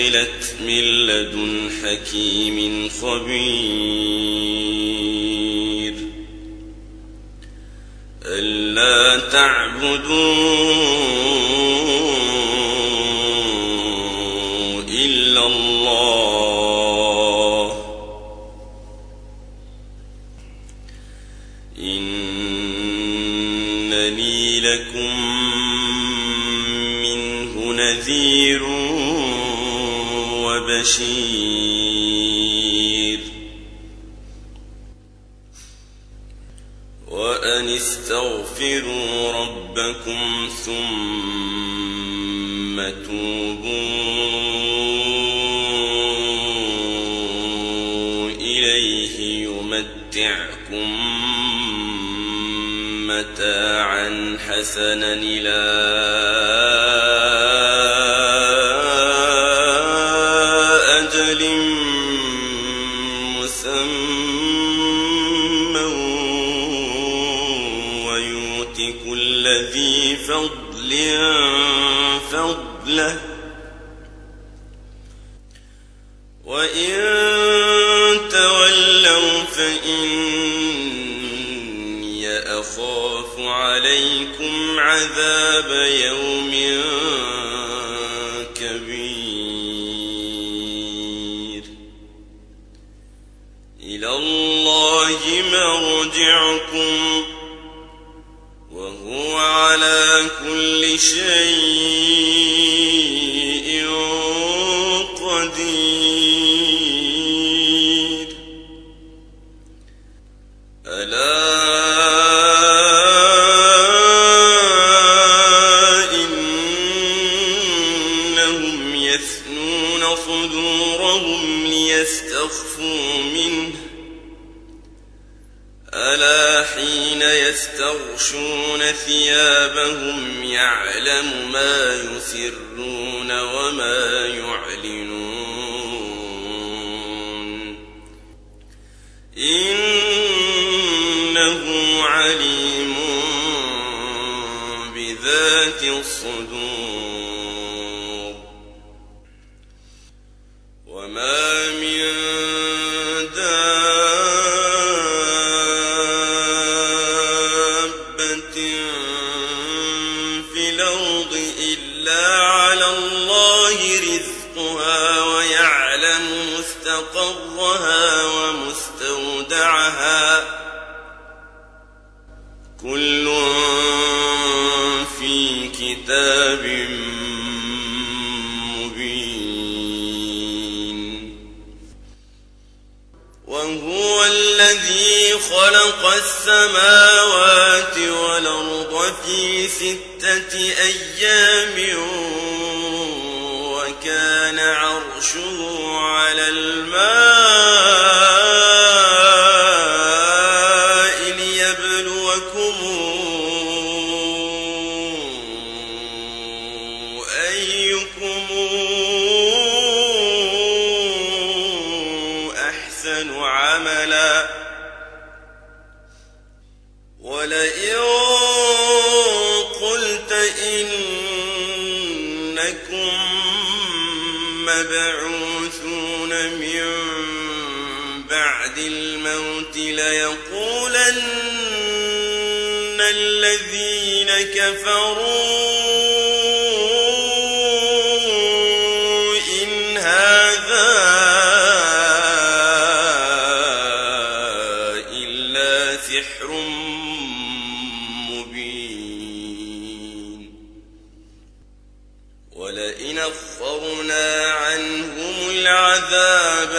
فصلت من لدن حكيم خبير. ألا تعبدون واستغفروا ربكم ثم توبوا إليه يمتعكم متاعا حسنا إلى أجل عليكم عذاب يوم كبير. إلى الله مرجعكم وهو على كل شيء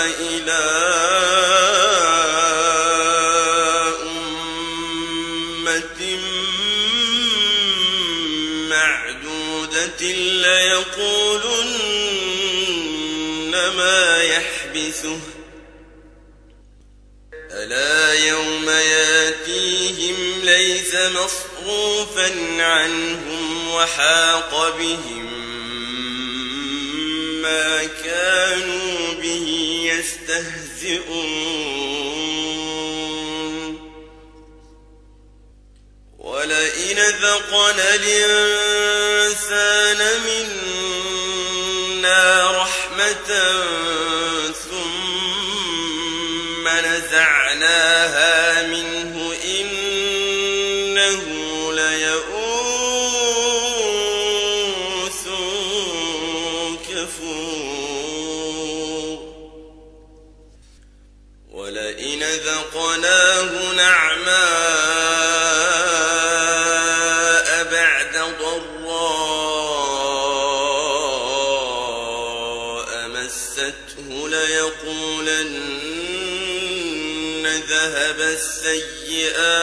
إلى أمة معدودة ليقولن ما يحبسه. ألا يوم ياتيهم ليس مصروفا عنهم وحاق بهم ما كانوا يستهزئون. ولئن ذقنا الإنسان منا رحمة ذهب السيئات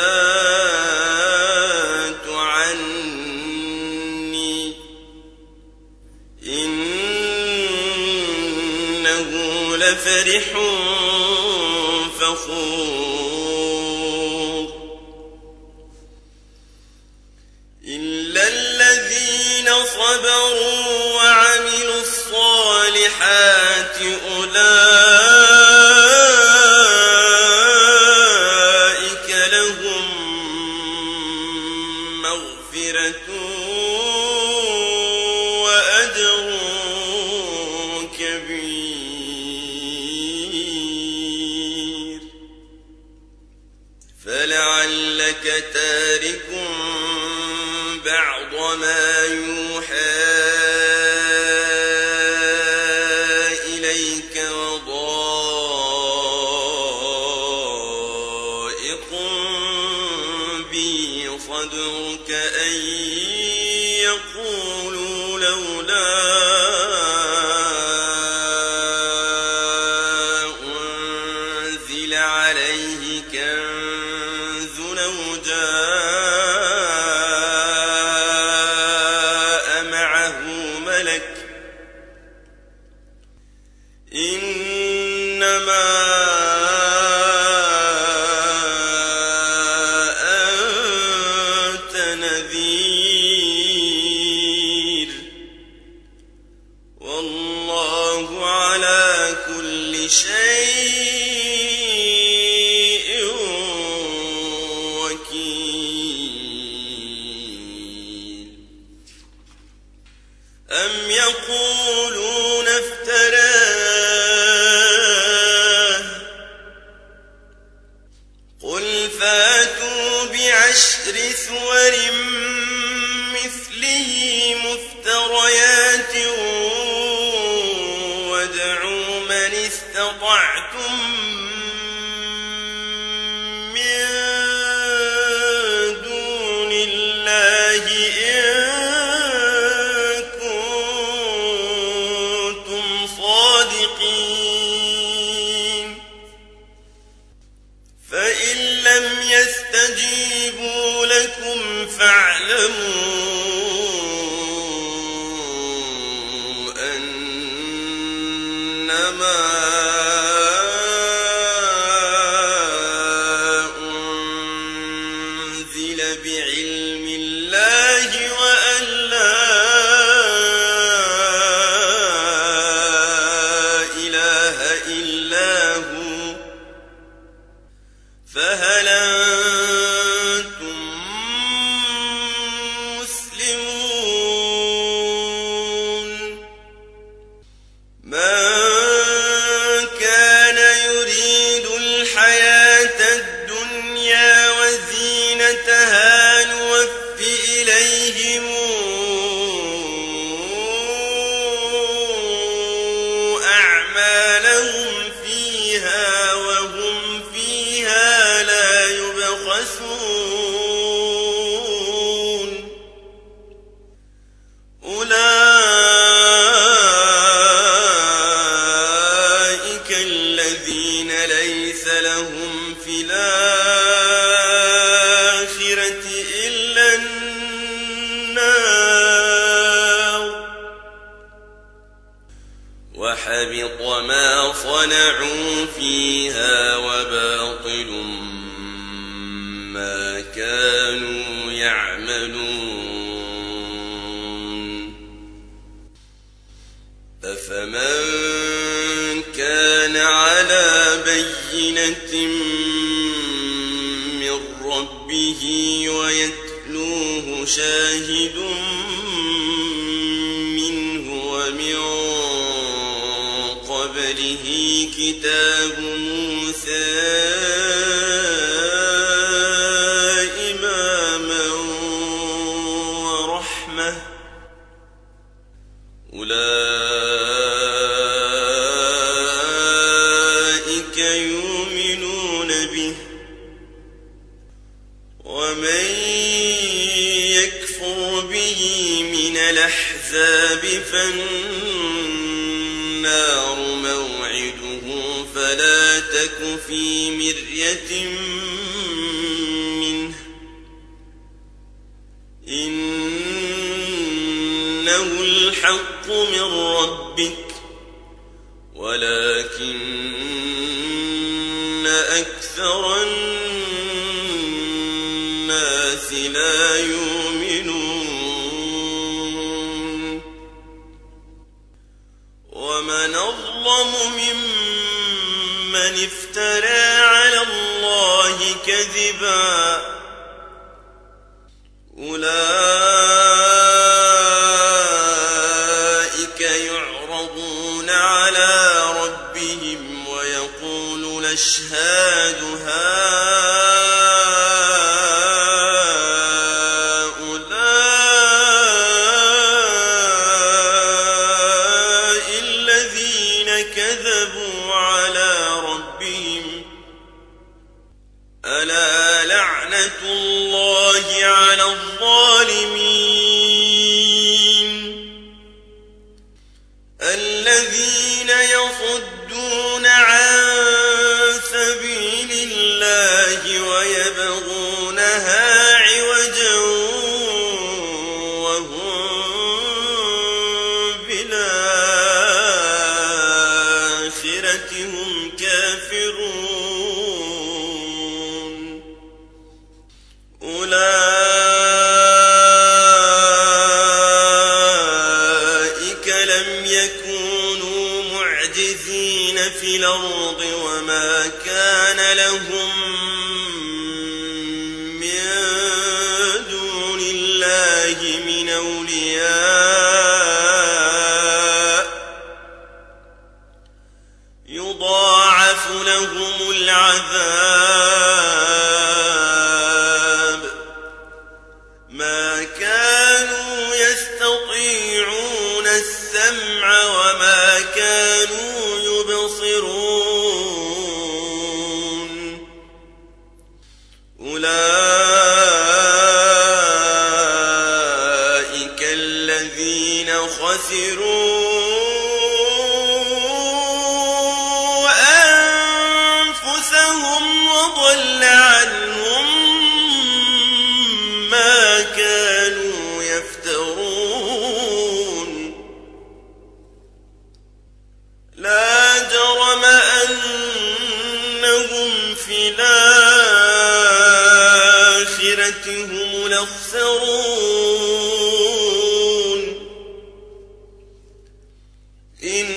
إن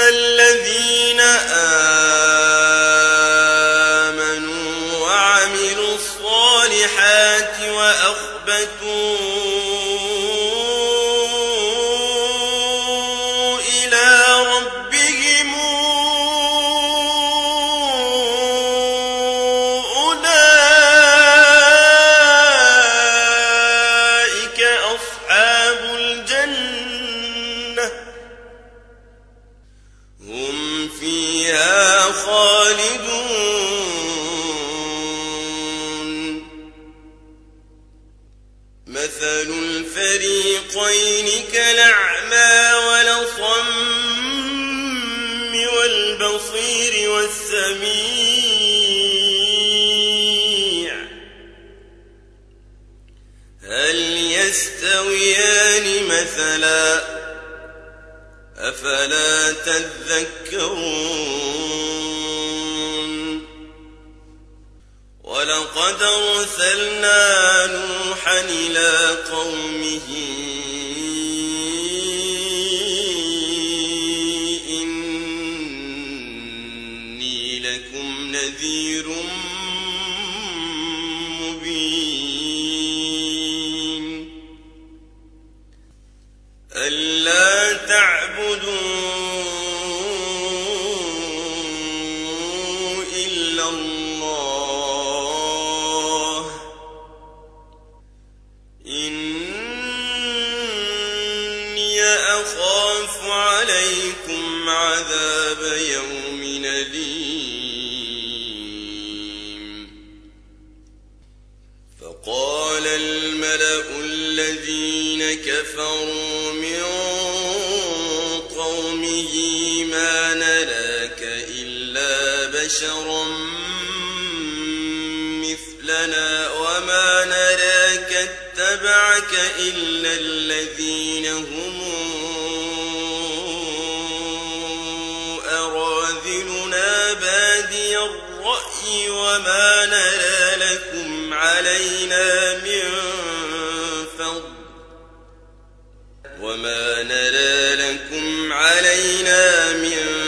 الذين آمنوا وعملوا الصالحات وأخبتوا أفلا تذكرون ولقد أرسلنا نوحا إلى قومه بشرا مثلنا وما نراك اتبعك إلا الذين هم أراذلنا بادي الرأي وما نرى لكم علينا من فضل وما نرى لكم علينا من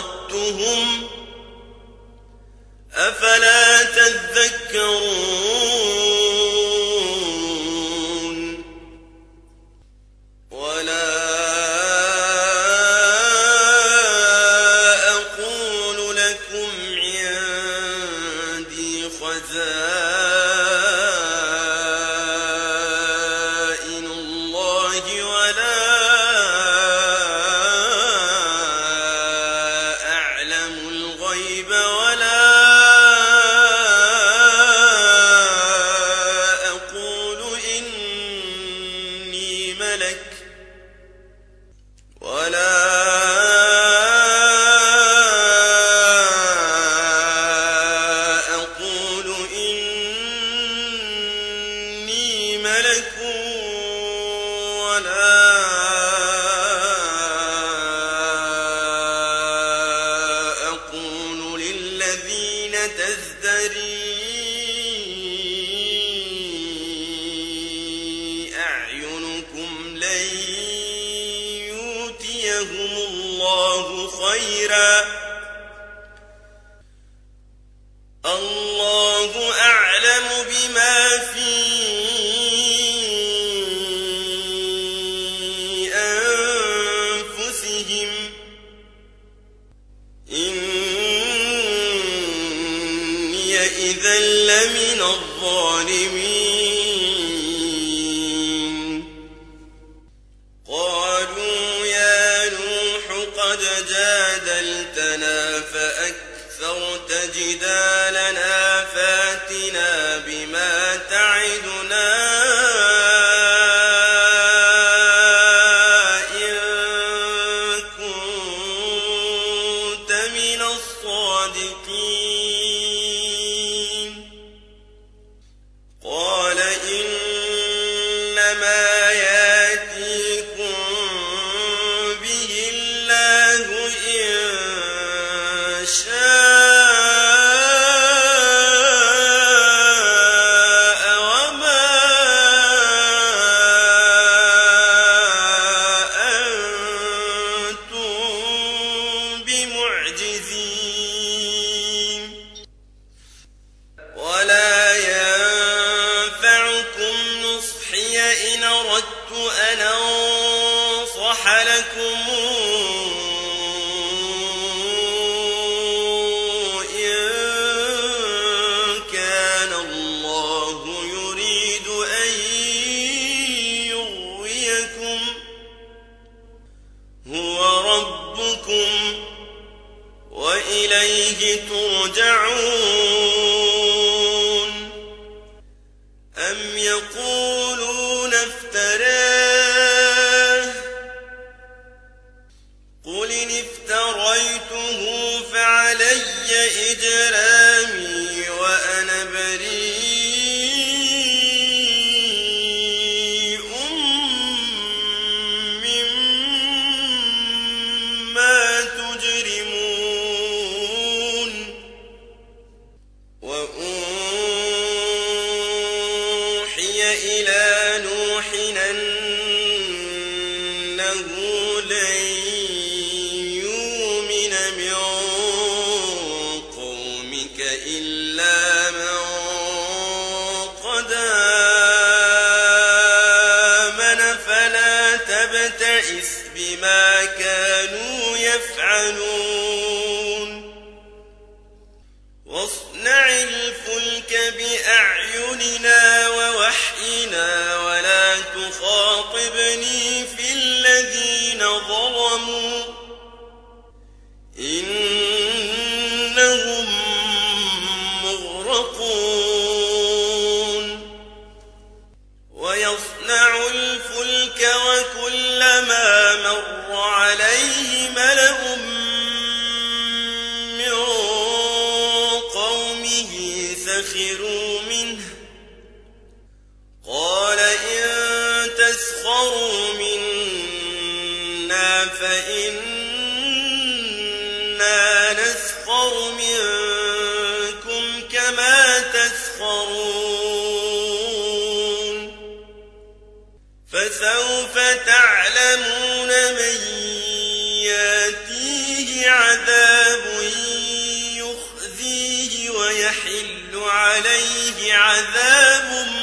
أوردتهم أفلا تذكرون كفروا منا فإنا نسخر منكم كما تسخرون. فسوف تعلمون من ياتيه عذاب يخزيه ويحل عليه عذاب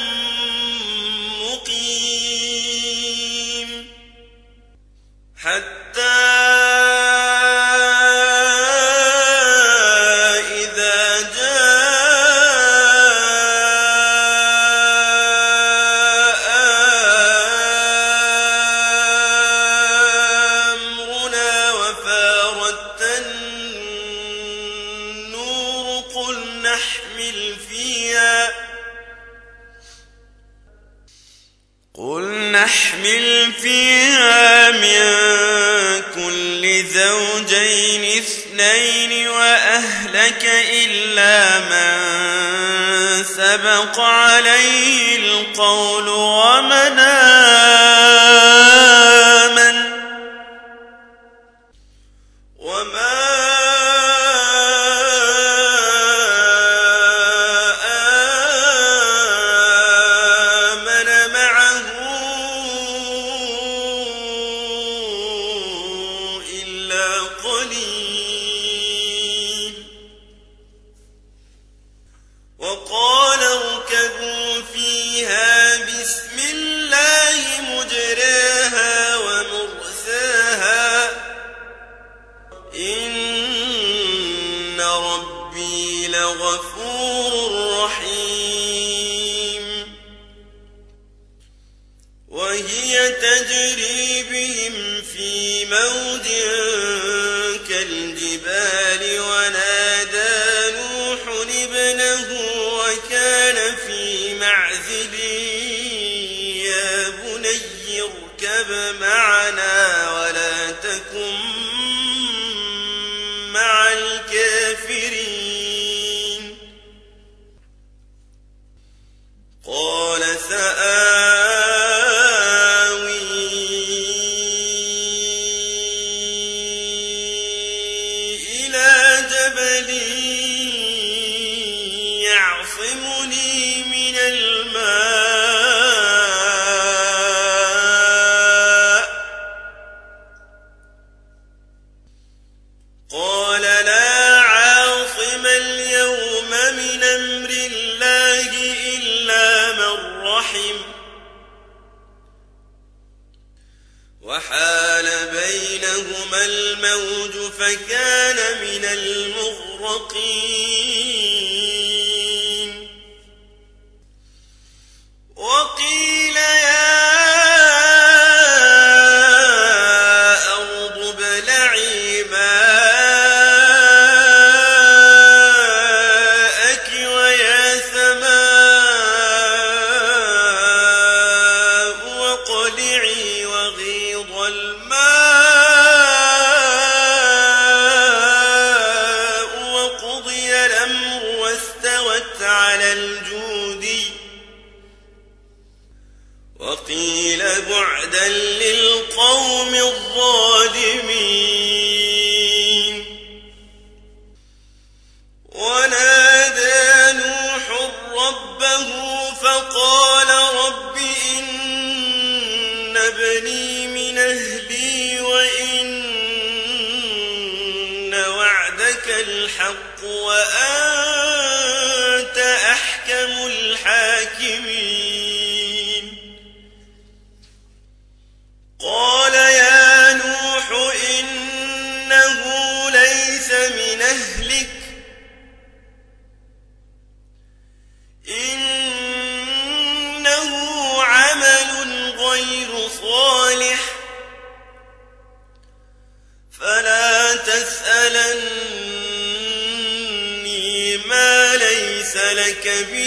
عليه القول ومن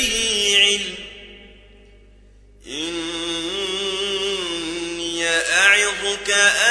به علم. إني أعظك أن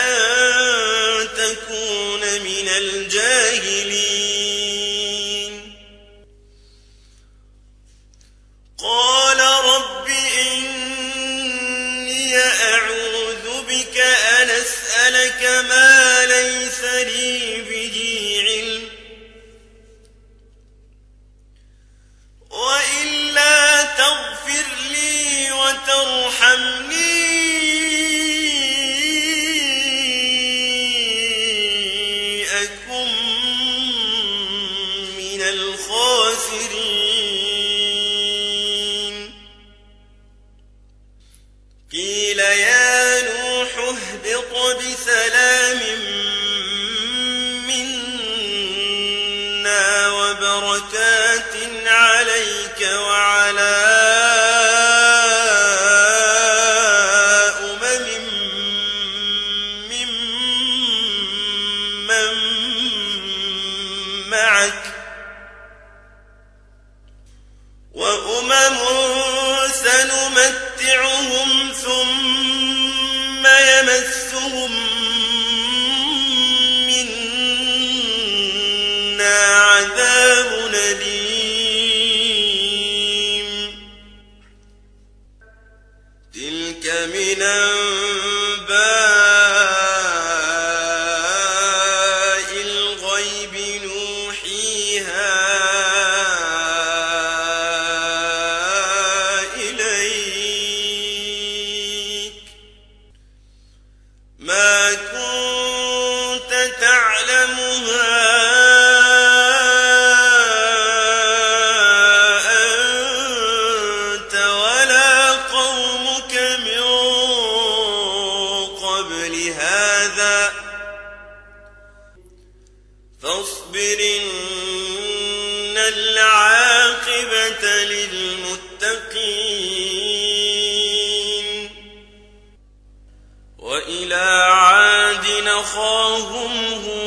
وإلى عاد نخاهم هود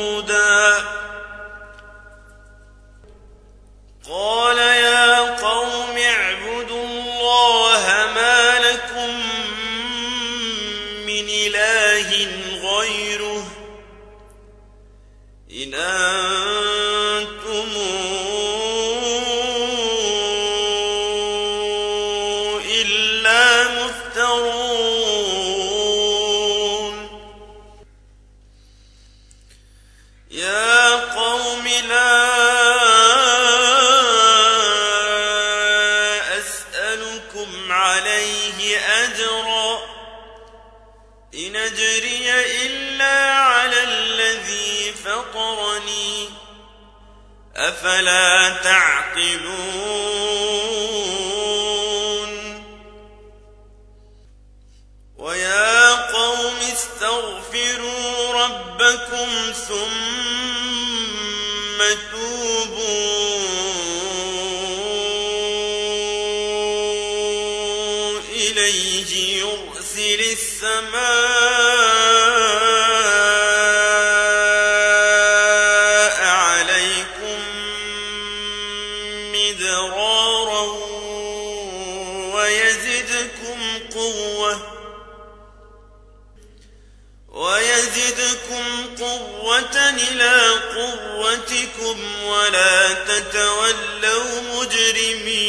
أفلا تعقلون ويا قوم استغفروا ربكم ثم ولا تتولوا مجرمين.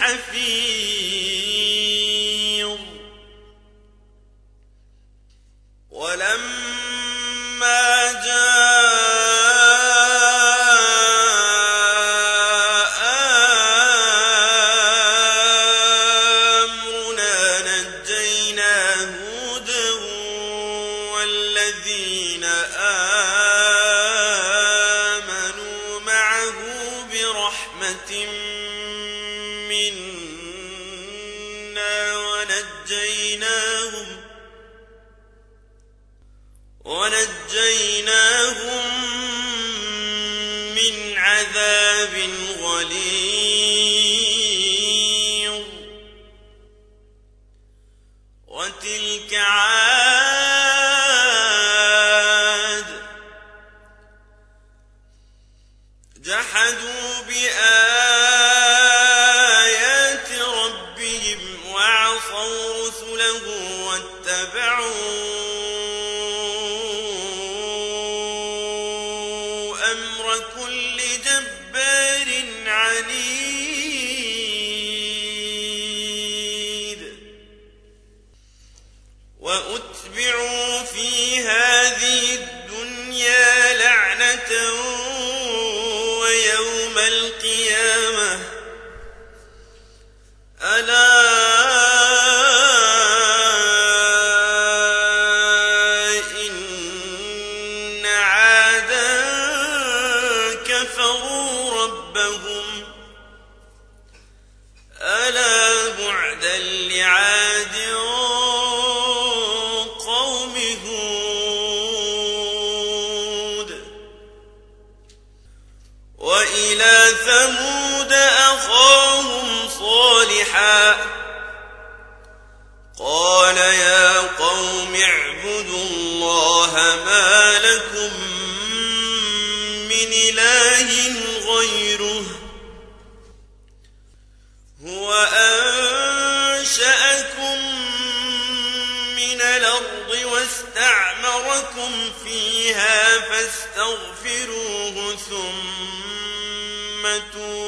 حفيظ. الأرض واستعمركم فيها فاستغفروه ثم توبوا.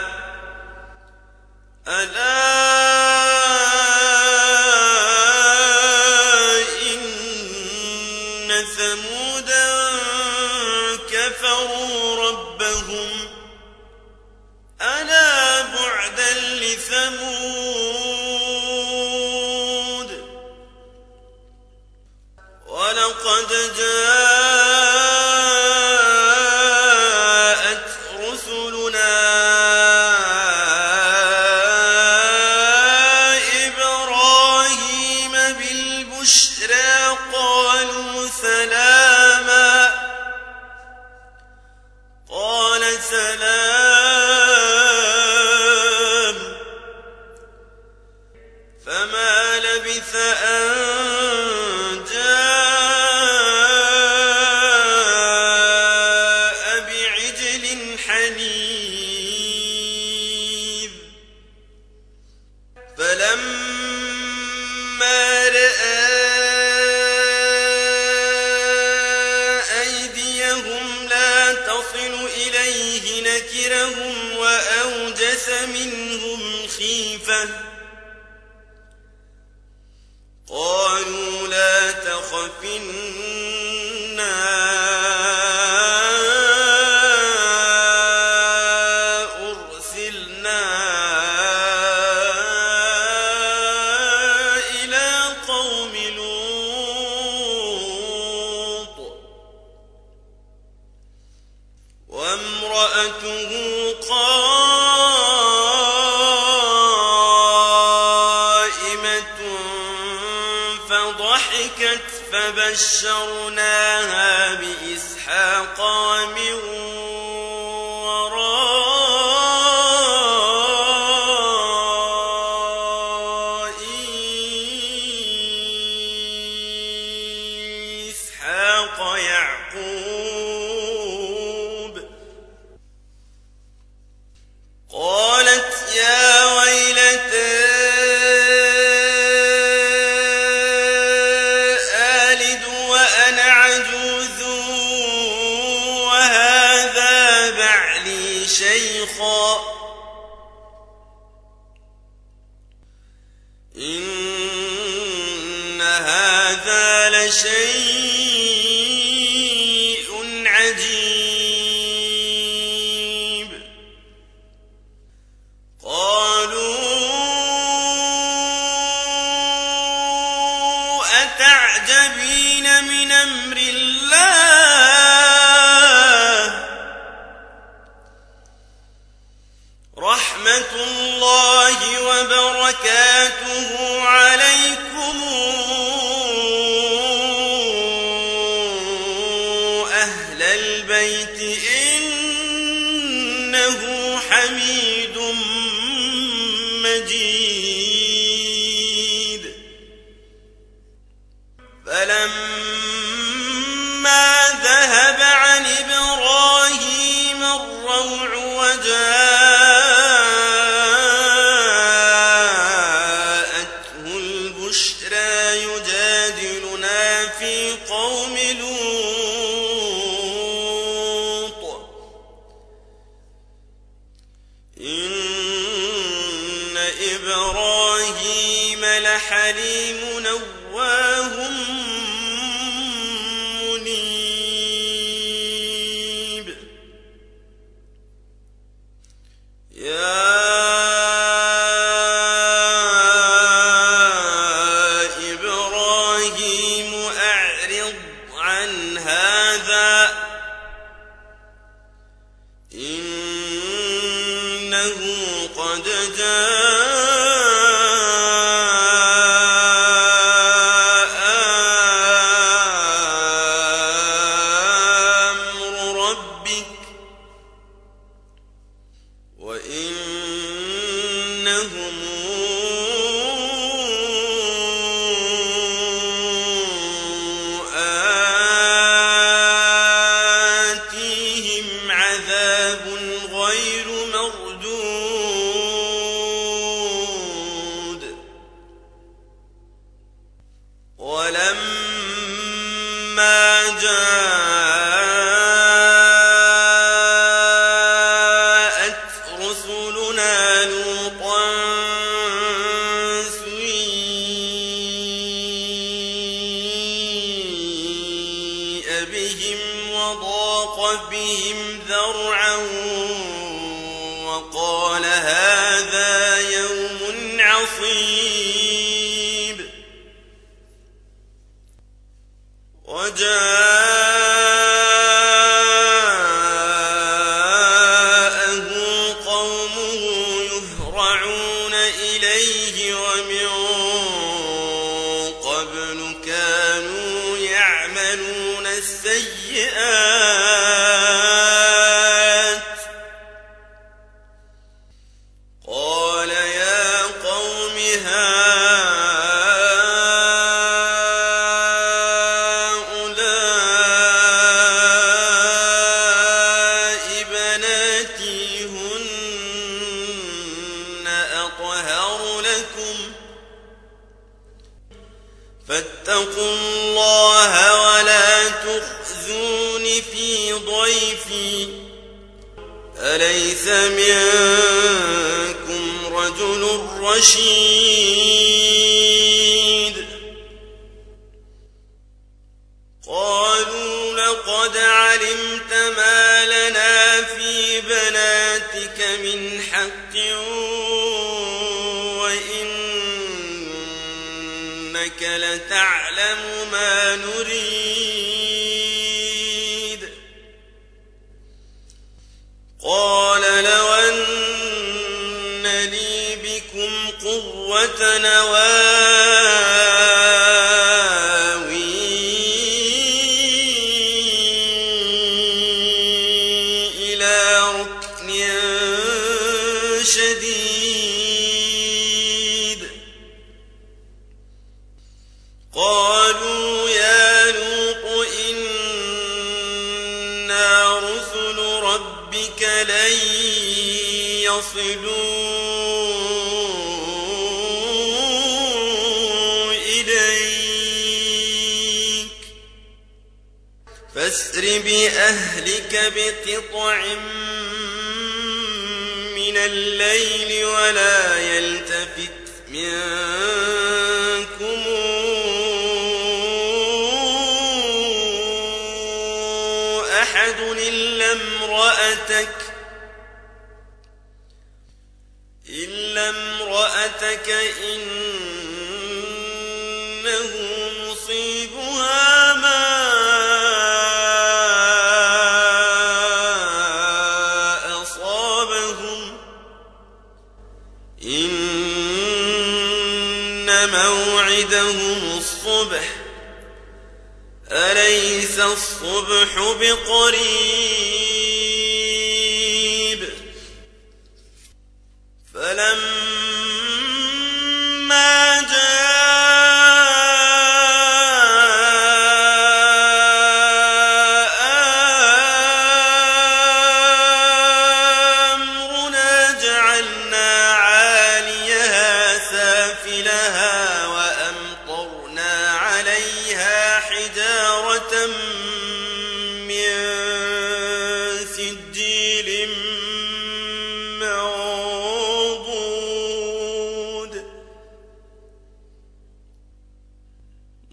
فضحكت فبشرناها بإسحاق ومن عن هذا آياتك من حق وإنك لتعلم ما نريد. قال لو أن لي بكم قوة نواه أهلك بقطع من الليل ولا يلتفت منكم. أحد إلا امرأتك إلا امرأتك إن الصبح بقريب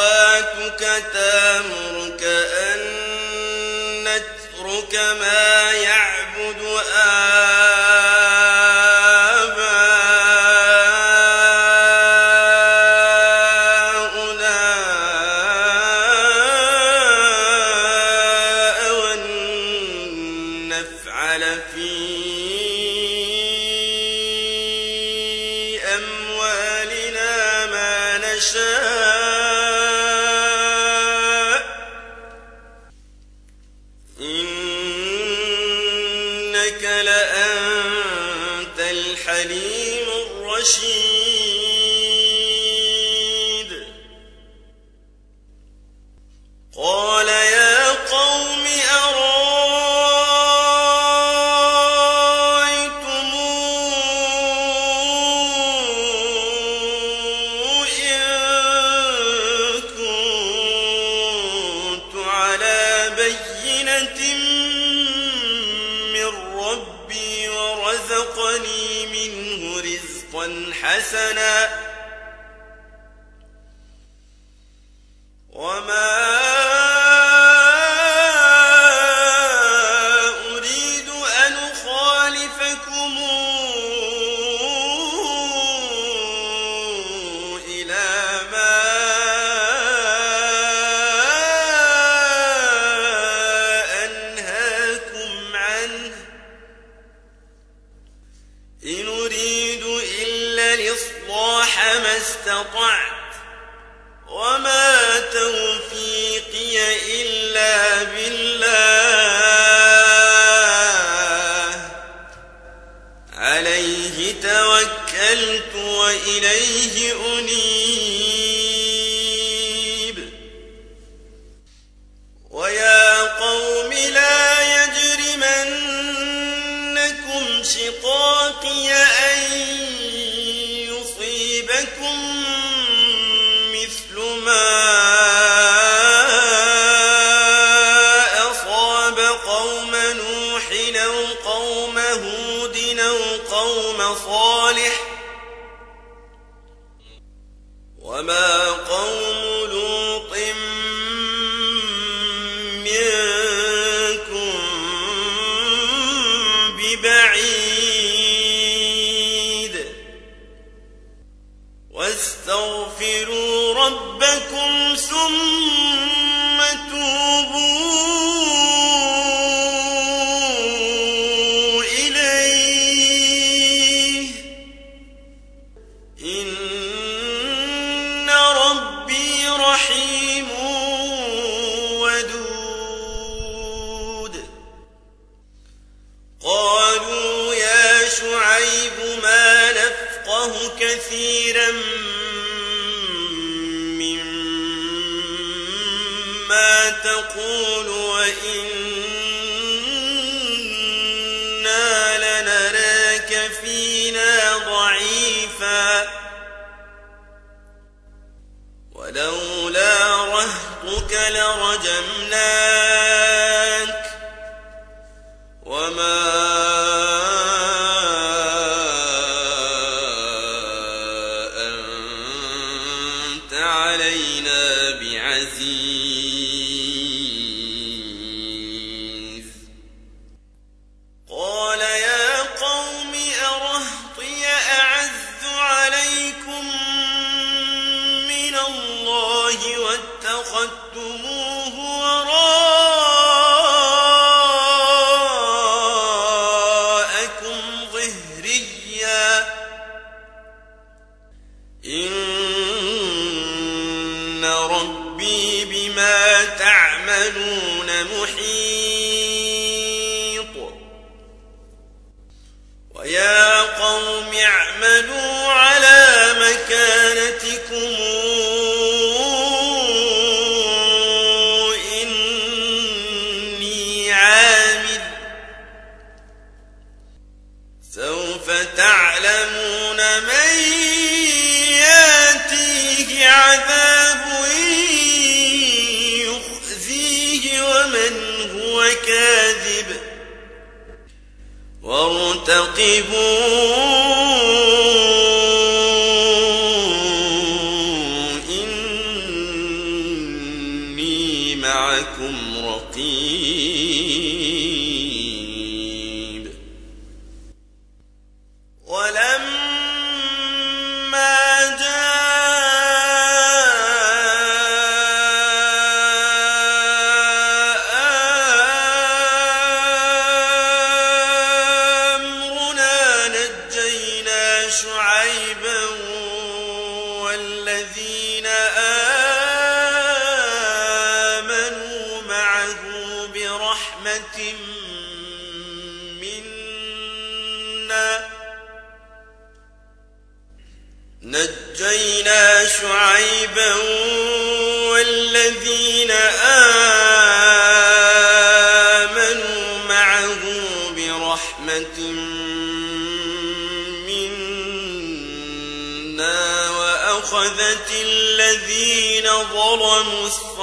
شهواتك تامرك أن نترك ما يعلم نوح أو قوم هود أو قوم صالح وما قوم إلا فارتقبون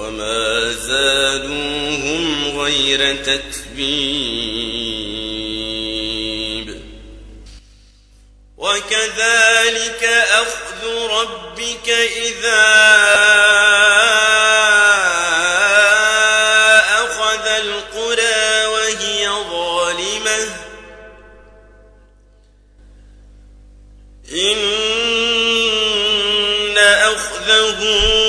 وما زادوهم غير تتبيب. وكذلك أخذ ربك إذا أخذ القرى وهي ظالمة. إن أخذه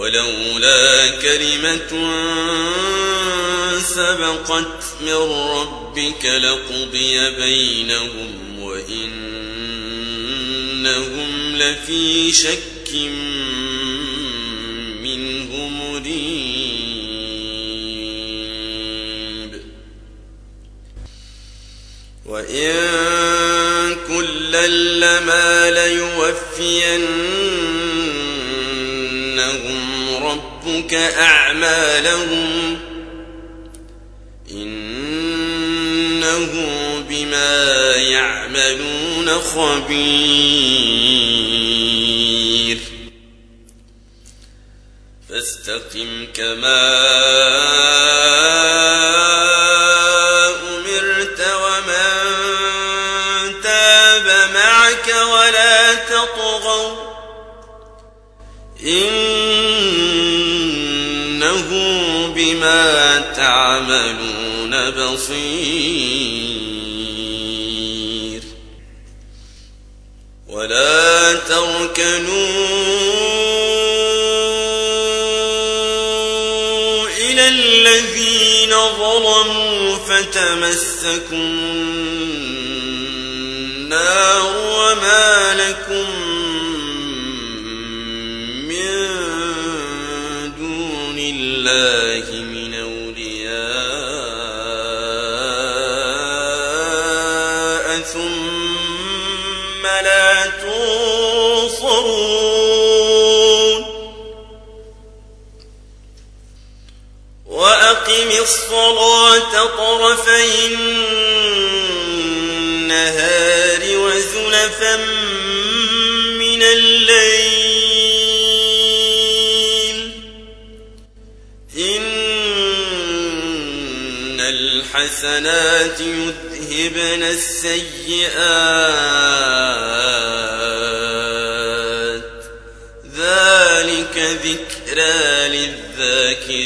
ولولا كلمة سبقت من ربك لقضي بينهم وإنهم لفي شك منه مريب. وإن كلا لما ليوفينهم ربك أعمالهم إنه بما يعملون خبير فاستقم كما أمرت ومن تاب معك ولا تطغوا إنه بصير ولا تركنوا إلى الذين ظلموا فتمسكم النار وما لكم وأقم الصلاة طرفي النهار وزلفا من الليل. إن الحسنات يذهبن السيئات. ذلك ذكرى للذاكرين.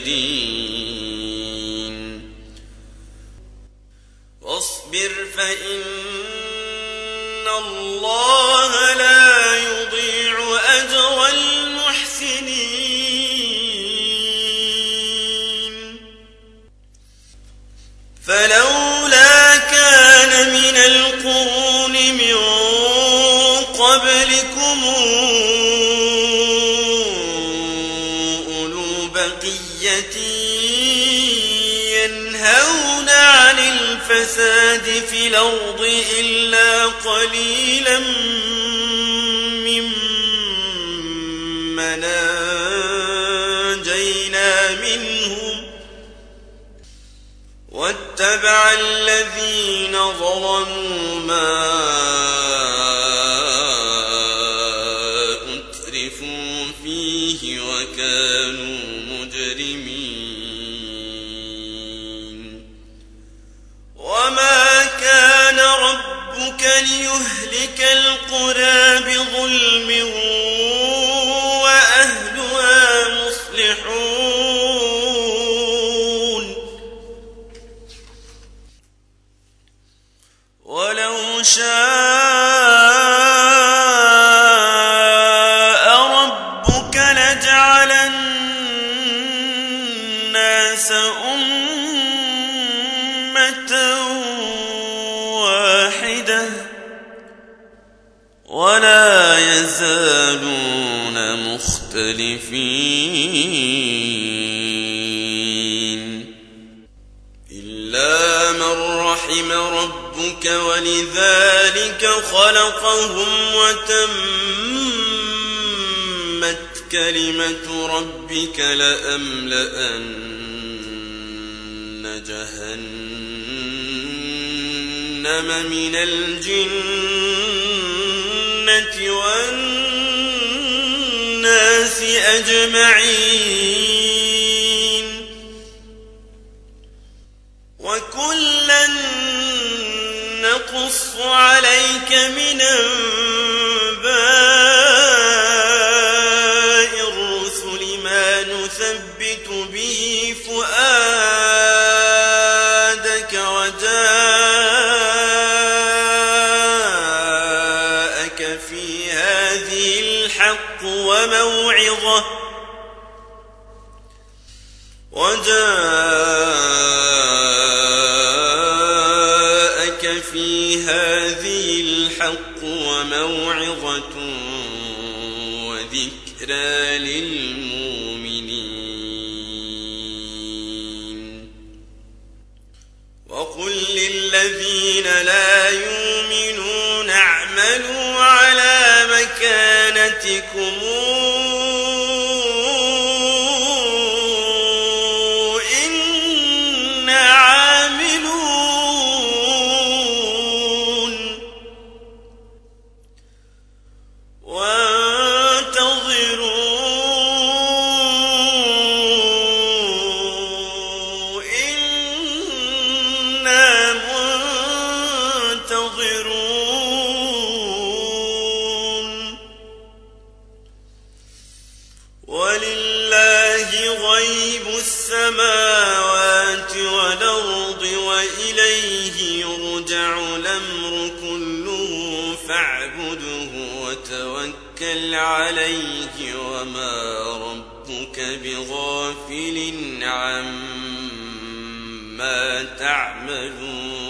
واصبر فإن الله لا يضيع أجر المحسنين. فلولا الفساد في الأرض إلا قليلا ممن أنجينا منهم واتبع الذين ظلموا ما ربك ليهلك القرى بظلم ربك ولذلك خلقهم وتمت كلمة ربك لأملأن جهنم من الجنة والناس أجمعين. نقص عليك من أنباء الرسل ما نثبت به فؤادك وجاءك في هذه الحق وموعظة وجاءك وموعظة وذكرى للمؤمنين. وقل للذين لا يؤمنون اعملوا على مكانتكم بغافل عما تعملون